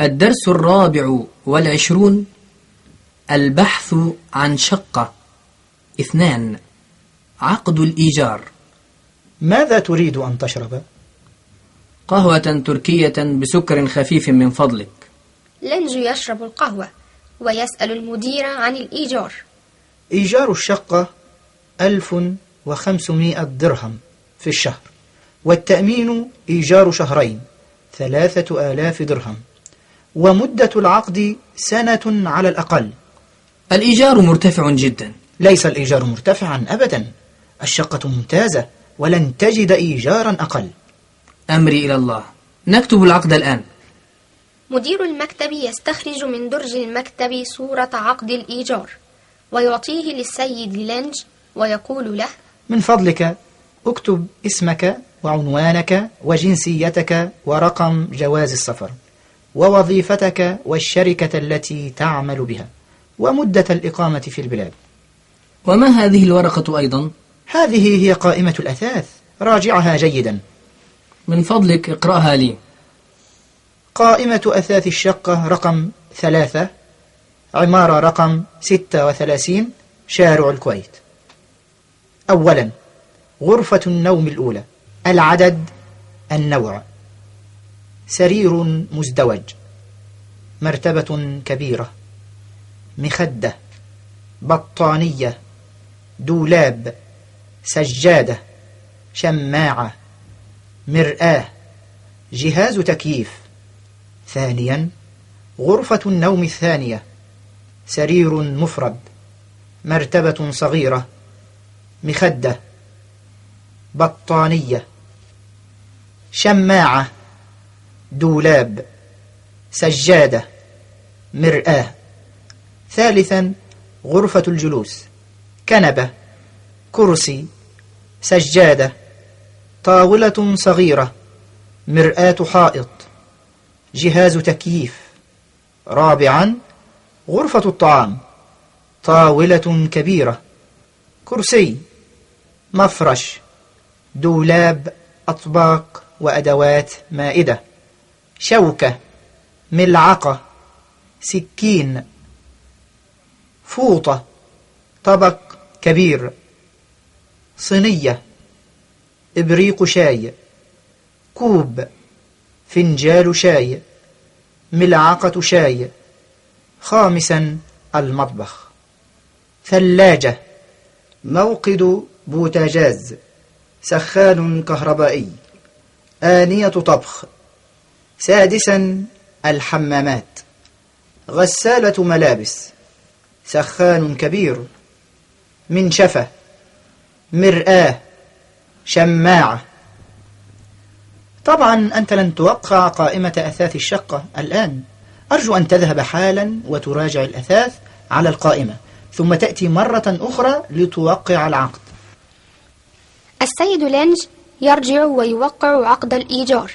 الدرس الرابع والعشرون البحث عن شقة. اثنان عقد الإيجار. ماذا تريد أن تشرب؟ قهوة تركية بسكر خفيف من فضلك. لنج يشرب القهوة ويسأل المدير عن الإيجار. إيجار الشقة ألف وخمسمائة درهم في الشهر والتأمين إيجار شهرين ثلاثة آلاف درهم. ومدة العقد سنة على الأقل. الإيجار مرتفع جدا. ليس الإيجار مرتفعا أبدا. الشقة ممتازة ولن تجد إيجارا أقل. أمري إلى الله. نكتب العقد الآن. مدير المكتب يستخرج من درج المكتب صورة عقد الإيجار ويعطيه للسيد لينج ويقول له من فضلك اكتب اسمك وعنوانك وجنسيتك ورقم جواز السفر. ووظيفتك والشركة التي تعمل بها ومدة الإقامة في البلاد. وما هذه الورقة أيضا؟ هذه هي قائمة الأثاث. راجعها جيدا. من فضلك اقرأها لي. قائمة أثاث الشقة رقم ثلاثة عمارة رقم ستة وثلاثين شارع الكويت. أولا غرفة النوم الأولى العدد النوع. سرير مزدوج مرتبة كبيرة مخدة بطانية دولاب سجادة شماعة مرآة جهاز تكييف. ثانيا غرفة النوم الثانية سرير مفرد مرتبة صغيرة مخدة بطانية شماعة. دولاب سجادة مرآة. ثالثا غرفة الجلوس كنبة كرسي سجادة. طاولة صغيرة مرآة حائط. جهاز تكييف. رابعا غرفة الطعام طاولة كبيرة. كرسي مفرش دولاب أطباق وأدوات مائدة. شوكة ملعقة سكين فوطة طبق كبير صينية إبريق شاي كوب فنجال شاي ملعقة شاي خامسا المطبخ. ثلاجة موقد بوتاجاز سخان كهربائي آنية طبخ. سادسا الحمامات. غسالة ملابس. سخان كبير. منشفة مرآة. شماعة. طبعا أنت لن توقع قائمة أثاث الشقة الآن. أرجو أن تذهب حالا وتراجع الأثاث على القائمة. ثم تأتي مرة أخرى لتوقع العقد. السيد لينج يرجع ويوقع عقد الإيجار.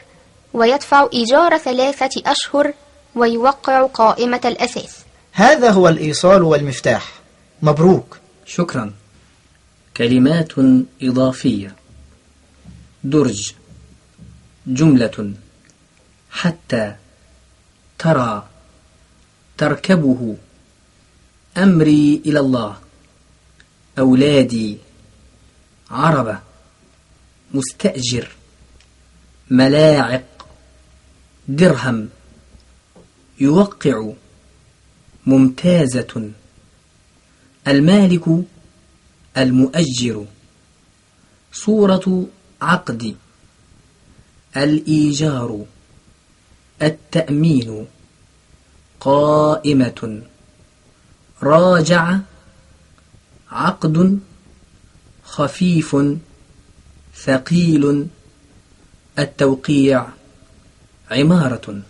ويدفع إيجار ثلاثة أشهر ويوقع قائمة الأثاث. هذا هو الإيصال والمفتاح. مبروك. شكرا. كلمات إضافية. درج. جملة. حتى ترى. تركبه. أمري إلى الله. أولادي. عربة. مستأجر. ملاعق. درهم يوقع ممتازة. المالك المؤجر. صورة عقد. الإيجار. التأمين. قائمة. راجع. عقد. خفيف. ثقيل. التوقيع. عمارة.